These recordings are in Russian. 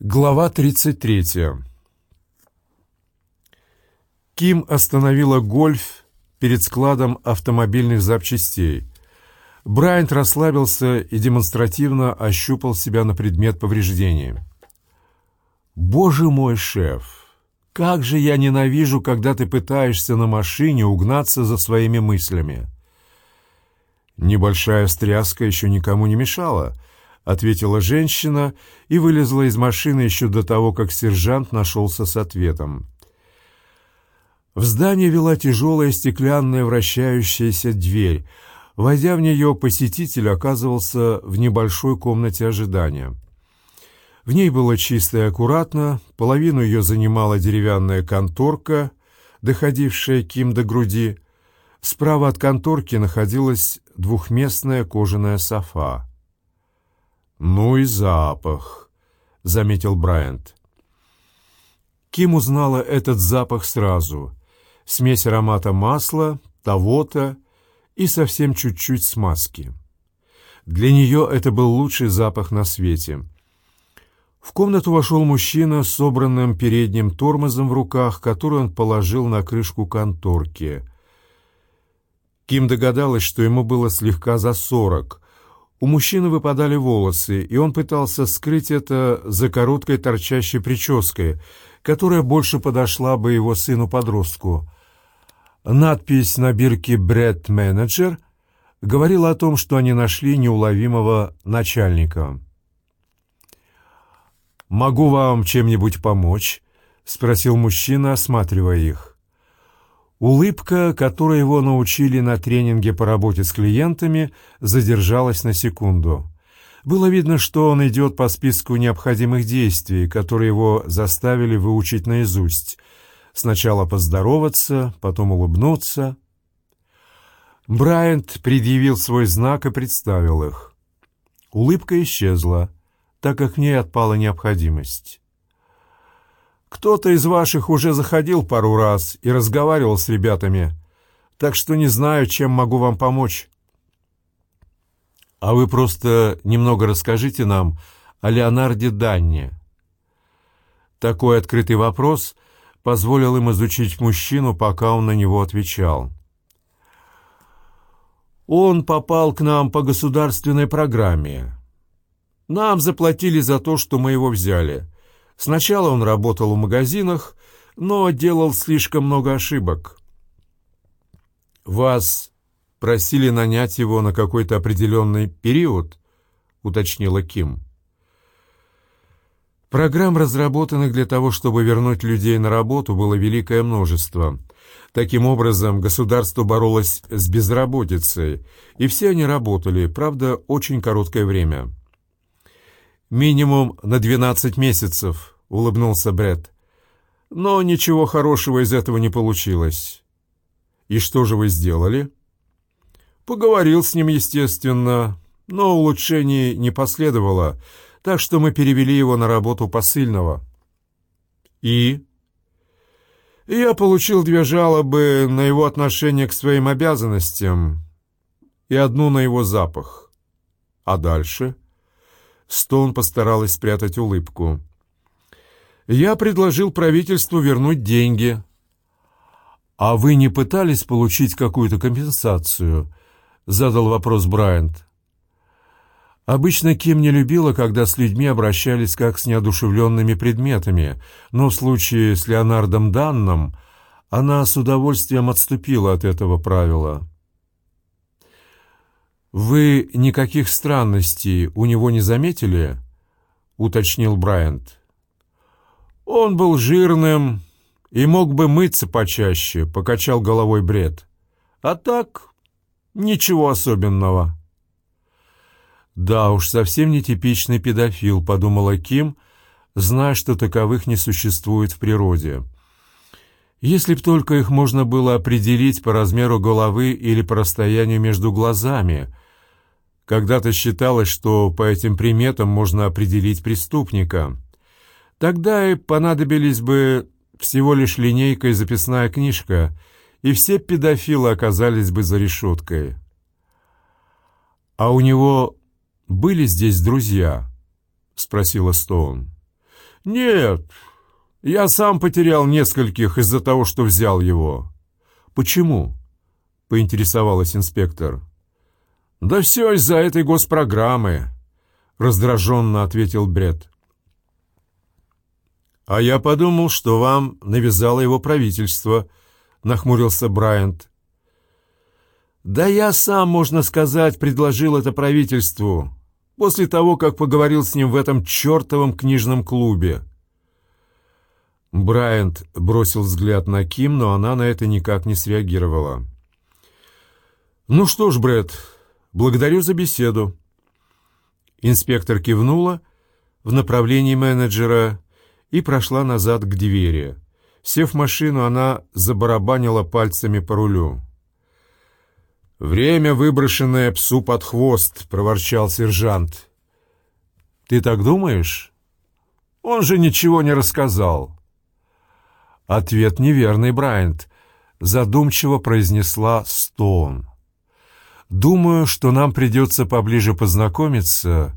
Глава 33. Ким остановила гольф перед складом автомобильных запчастей. Брайант расслабился и демонстративно ощупал себя на предмет повреждений. «Боже мой, шеф, как же я ненавижу, когда ты пытаешься на машине угнаться за своими мыслями!» Небольшая стряска еще никому не мешала —— ответила женщина и вылезла из машины еще до того, как сержант нашелся с ответом. В здание вела тяжелая стеклянная вращающаяся дверь. Войдя в нее, посетитель оказывался в небольшой комнате ожидания. В ней было чисто и аккуратно, половину ее занимала деревянная конторка, доходившая Ким до груди. Справа от конторки находилась двухместная кожаная софа. «Ну и запах», — заметил Брайант. Ким узнала этот запах сразу. Смесь аромата масла, того-то и совсем чуть-чуть смазки. Для нее это был лучший запах на свете. В комнату вошел мужчина с собранным передним тормозом в руках, который он положил на крышку конторки. Ким догадалась, что ему было слегка за сорок, у мужчины выпадали волосы, и он пытался скрыть это за короткой торчащей прической, которая больше подошла бы его сыну-подростку. Надпись на бирке «Брэд Менеджер» говорила о том, что они нашли неуловимого начальника. «Могу вам чем-нибудь помочь?» — спросил мужчина, осматривая их. Улыбка, которой его научили на тренинге по работе с клиентами, задержалась на секунду. Было видно, что он идет по списку необходимых действий, которые его заставили выучить наизусть. Сначала поздороваться, потом улыбнуться. Брайант предъявил свой знак и представил их. Улыбка исчезла, так как в ней отпала необходимость. Кто-то из ваших уже заходил пару раз и разговаривал с ребятами, так что не знаю, чем могу вам помочь. А вы просто немного расскажите нам о Леонарде Данне. Такой открытый вопрос позволил им изучить мужчину, пока он на него отвечал. Он попал к нам по государственной программе. Нам заплатили за то, что мы его взяли. Сначала он работал в магазинах, но делал слишком много ошибок. «Вас просили нанять его на какой-то определенный период?» — уточнила Ким. Программ, разработанных для того, чтобы вернуть людей на работу, было великое множество. Таким образом, государство боролось с безработицей, и все они работали, правда, очень короткое время. «Минимум на 12 месяцев», — улыбнулся Бред. «Но ничего хорошего из этого не получилось». «И что же вы сделали?» «Поговорил с ним, естественно, но улучшений не последовало, так что мы перевели его на работу посыльного». «И?» «Я получил две жалобы на его отношение к своим обязанностям и одну на его запах. А дальше?» Стоун постаралась спрятать улыбку. «Я предложил правительству вернуть деньги». «А вы не пытались получить какую-то компенсацию?» — задал вопрос Брайант. Обычно Ким не любила, когда с людьми обращались как с неодушевленными предметами, но в случае с Леонардом Данном она с удовольствием отступила от этого правила. «Вы никаких странностей у него не заметили?» — уточнил Брайант. «Он был жирным и мог бы мыться почаще», — покачал головой Бред. «А так, ничего особенного». «Да уж, совсем нетипичный педофил», — подумала Ким, зная, что таковых не существует в природе. Если б только их можно было определить по размеру головы или по расстоянию между глазами — когда-то считалось, что по этим приметам можно определить преступника. Тогда и понадобились бы всего лишь линейка и записная книжка, и все педофилы оказались бы за решеткой. «А у него были здесь друзья?» — спросила Стоун. «Нет, я сам потерял нескольких из-за того, что взял его». «Почему?» — поинтересовалась инспектор. «Да все из-за этой госпрограммы», — раздраженно ответил Бред. «А я подумал, что вам навязало его правительство», — нахмурился Брайант. «Да я сам, можно сказать, предложил это правительству после того, как поговорил с ним в этом чертовом книжном клубе». Брайант бросил взгляд на Ким, но она на это никак не среагировала. «Ну что ж, Брэд, благодарю за беседу». Инспектор кивнула в направлении менеджера и прошла назад к двери. Сев в машину, она забарабанила пальцами по рулю. «Время, выброшенное псу под хвост», — проворчал сержант. «Ты так думаешь? Он же ничего не рассказал». Ответ неверный, Брайант, задумчиво произнесла Стоун. Думаю, что нам придется поближе познакомиться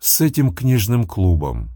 с этим книжным клубом.